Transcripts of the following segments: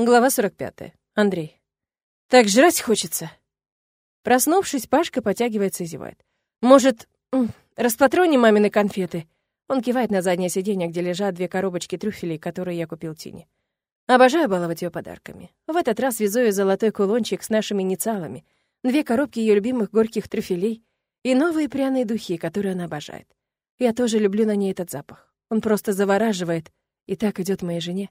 Глава 45. Андрей. Так жрать хочется. Проснувшись, Пашка потягивается и зевает. Может, распатроним мамины конфеты? Он кивает на заднее сиденье, где лежат две коробочки трюфелей, которые я купил Тине. Обожаю баловать ее подарками. В этот раз везу ей золотой кулончик с нашими инициалами, две коробки ее любимых горьких трюфелей и новые пряные духи, которые она обожает. Я тоже люблю на ней этот запах. Он просто завораживает, и так идет моей жене.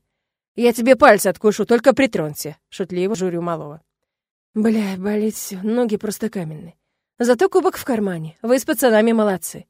«Я тебе пальцы откушу, только притронься», — шутливо журю малого. Бля, болит все, ноги просто каменные. Зато кубок в кармане. Вы с пацанами молодцы.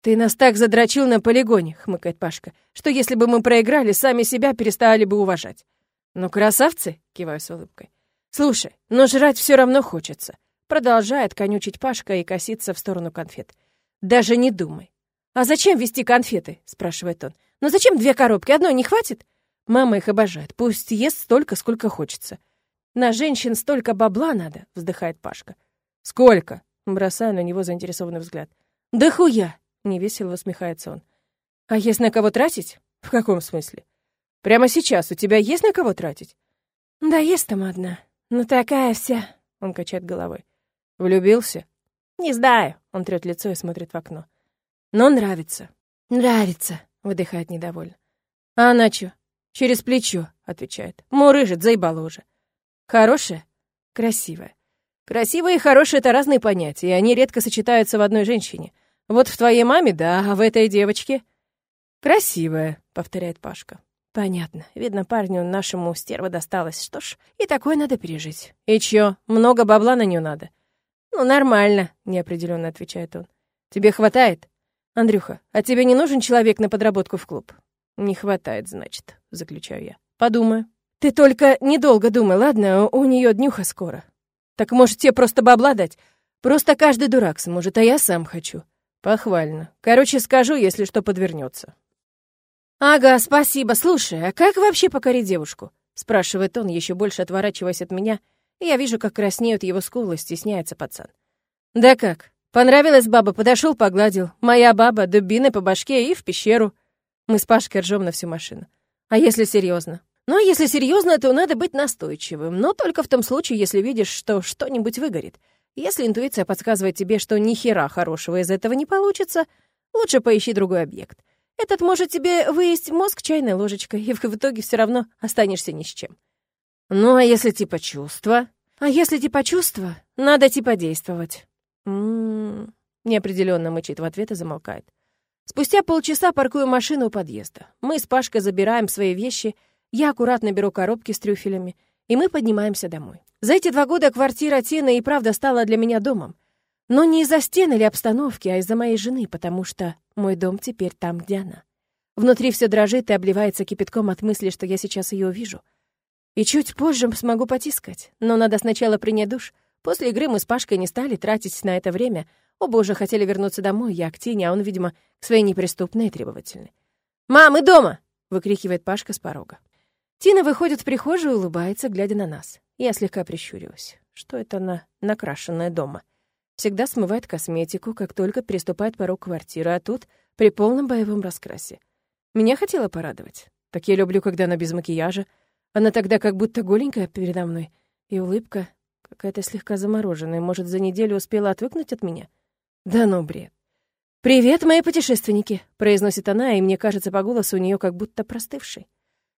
Ты нас так задрочил на полигоне, хмыкает Пашка, что если бы мы проиграли, сами себя перестали бы уважать. Ну, красавцы, киваю с улыбкой. Слушай, но жрать все равно хочется. Продолжает конючить Пашка и коситься в сторону конфет. Даже не думай. А зачем вести конфеты? спрашивает он. Ну зачем две коробки? Одной не хватит? Мама их обожает. Пусть ест столько, сколько хочется. На женщин столько бабла надо, вздыхает Пашка. Сколько? Бросаю на него заинтересованный взгляд. Да хуя! Невесело усмехается он. А есть на кого тратить? В каком смысле? Прямо сейчас у тебя есть на кого тратить? Да есть там одна. Ну такая вся. Он качает головой. Влюбился? Не знаю. Он трет лицо и смотрит в окно. Но нравится. Нравится, выдыхает недовольно. А она чё? «Через плечо», — отвечает. «Мурыжит, заебало уже». «Хорошая?» «Красивая». «Красивая и хорошая — это разные понятия, и они редко сочетаются в одной женщине. Вот в твоей маме, да, а в этой девочке...» «Красивая», — повторяет Пашка. «Понятно. Видно, парню нашему стерва досталось. Что ж, и такое надо пережить. И чё, много бабла на нее надо?» «Ну, нормально», — неопределенно отвечает он. «Тебе хватает?» «Андрюха, а тебе не нужен человек на подработку в клуб?» «Не хватает, значит», — заключаю я. «Подумаю». «Ты только недолго думай, ладно? У нее днюха скоро». «Так, может, тебе просто бабла дать? Просто каждый дурак сможет, а я сам хочу». «Похвально. Короче, скажу, если что подвернется. «Ага, спасибо. Слушай, а как вообще покорить девушку?» — спрашивает он, еще больше отворачиваясь от меня, я вижу, как краснеют его скулы, стесняется пацан. «Да как? Понравилась баба, подошел, погладил. Моя баба, дубины по башке и в пещеру. Мы с Пашкой ржем на всю машину. А если серьезно? Ну, а если серьезно, то надо быть настойчивым, но только в том случае, если видишь, что что-нибудь выгорит. Если интуиция подсказывает тебе, что ни хера хорошего из этого не получится, лучше поищи другой объект. Этот может тебе выесть мозг чайной ложечкой, и в итоге все равно останешься ни с чем. Ну, а если типа чувства? А если типа чувства, надо типа действовать. М-м-м, неопределенно мычит в ответ и замолкает. Спустя полчаса паркую машину у подъезда. Мы с Пашкой забираем свои вещи, я аккуратно беру коробки с трюфелями, и мы поднимаемся домой. За эти два года квартира Тины и правда стала для меня домом. Но не из-за стен или обстановки, а из-за моей жены, потому что мой дом теперь там, где она. Внутри все дрожит и обливается кипятком от мысли, что я сейчас ее увижу. И чуть позже смогу потискать, но надо сначала принять душ. После игры мы с Пашкой не стали тратить на это время — Оба уже хотели вернуться домой, я к Тине, а он, видимо, к своей неприступной и требовательной. «Мам, мы дома!» — выкрикивает Пашка с порога. Тина выходит в прихожую и улыбается, глядя на нас. Я слегка прищуриваюсь. Что это она накрашенная дома? Всегда смывает косметику, как только переступает порог квартиры, а тут при полном боевом раскрасе. Меня хотела порадовать. Так я люблю, когда она без макияжа. Она тогда как будто голенькая передо мной. И улыбка какая-то слегка замороженная. Может, за неделю успела отвыкнуть от меня? Да ну, бред. «Привет, мои путешественники», — произносит она, и мне кажется по голосу у нее как будто простывший.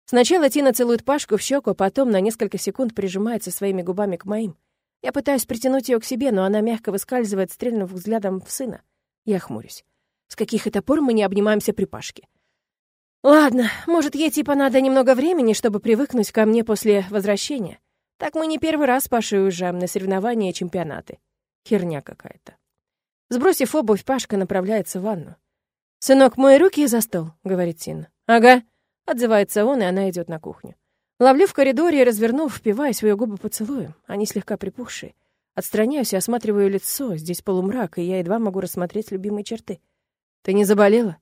Сначала Тина целует Пашку в щеку, а потом на несколько секунд прижимается своими губами к моим. Я пытаюсь притянуть ее к себе, но она мягко выскальзывает, стрельнув взглядом в сына. Я хмурюсь. С каких это пор мы не обнимаемся при Пашке? Ладно, может, ей типа надо немного времени, чтобы привыкнуть ко мне после возвращения. Так мы не первый раз с Пашей уезжаем на соревнования и чемпионаты. Херня какая-то. Сбросив обувь, Пашка направляется в ванну. «Сынок, мой руки за стол», — говорит Тина. «Ага», — отзывается он, и она идет на кухню. Ловлю в коридоре и, развернув, впиваясь в ее губы поцелуем. Они слегка припухшие. Отстраняюсь и осматриваю лицо. Здесь полумрак, и я едва могу рассмотреть любимые черты. «Ты не заболела?»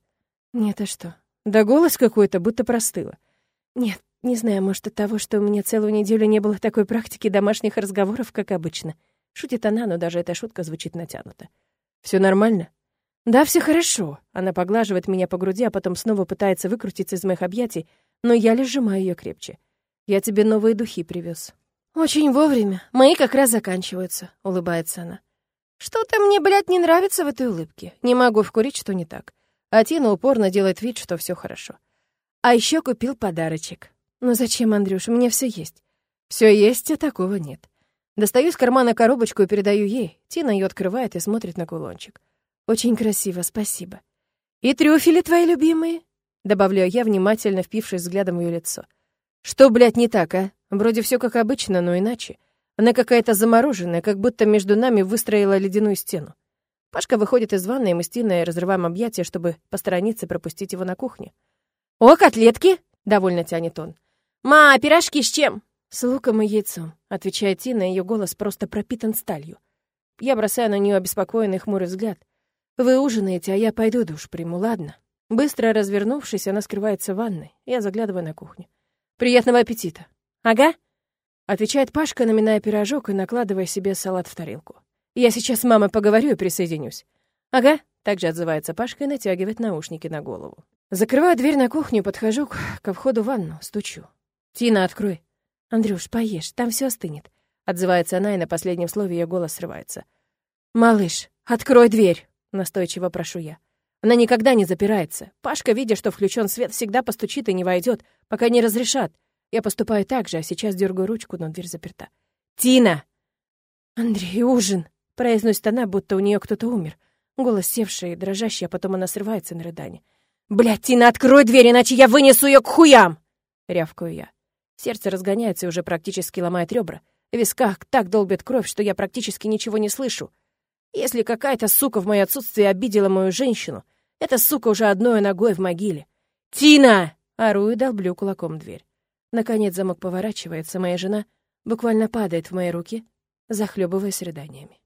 «Нет, а что?» «Да голос какой-то, будто простыла». «Нет, не знаю, может, от того, что у меня целую неделю не было такой практики домашних разговоров, как обычно». Шутит она, но даже эта шутка звучит натянуто. Все нормально?» «Да, все хорошо». Она поглаживает меня по груди, а потом снова пытается выкрутиться из моих объятий, но я лишь сжимаю ее крепче. Я тебе новые духи привез. Очень вовремя. Мои как раз заканчиваются, улыбается она. Что-то мне, блядь, не нравится в этой улыбке. Не могу вкурить, что не так. А Тина упорно делает вид, что все хорошо. А еще купил подарочек. Ну зачем, Андрюш, у меня все есть. Все есть, а такого нет. Достаю из кармана коробочку и передаю ей. Тина ее открывает и смотрит на кулончик. Очень красиво, спасибо. И трюфели твои любимые? Добавляю я, внимательно впившись взглядом в ее лицо. Что, блядь, не так, а? Вроде все как обычно, но иначе. Она какая-то замороженная, как будто между нами выстроила ледяную стену. Пашка выходит из ванной, и мы с Тиной разрываем объятия, чтобы посторониться пропустить его на кухню. «О, котлетки!» — довольно тянет он. «Ма, пирожки с чем?» «С луком и яйцом», — отвечает Тина, ее голос просто пропитан сталью. Я бросаю на нее обеспокоенный хмурый взгляд. «Вы ужинаете, а я пойду душ приму, ладно?» Быстро развернувшись, она скрывается в ванной. Я заглядываю на кухню. «Приятного аппетита!» «Ага!» — отвечает Пашка, наминая пирожок и накладывая себе салат в тарелку. «Я сейчас с мамой поговорю и присоединюсь». «Ага!» — также отзывается Пашка и натягивает наушники на голову. Закрываю дверь на кухню, подхожу ко входу в ванну, стучу. «Тина, открой!» «Андрюш, поешь, там все остынет», — отзывается она, и на последнем слове ее голос срывается. «Малыш, открой дверь!» — настойчиво прошу я. Она никогда не запирается. Пашка, видя, что включен свет, всегда постучит и не войдет, пока не разрешат. Я поступаю так же, а сейчас дергаю ручку, но дверь заперта. «Тина!» «Андрей, ужин!» — произносит она, будто у нее кто-то умер. Голос севший, дрожащий, а потом она срывается на рыдание. «Блядь, Тина, открой дверь, иначе я вынесу ее к хуям!» — рявкаю я. Сердце разгоняется и уже практически ломает ребра. В висках так долбит кровь, что я практически ничего не слышу. Если какая-то сука в мое отсутствие обидела мою женщину, эта сука уже одной ногой в могиле. «Тина!» — ору и долблю кулаком дверь. Наконец замок поворачивается, моя жена буквально падает в мои руки, захлебываясь рыданиями.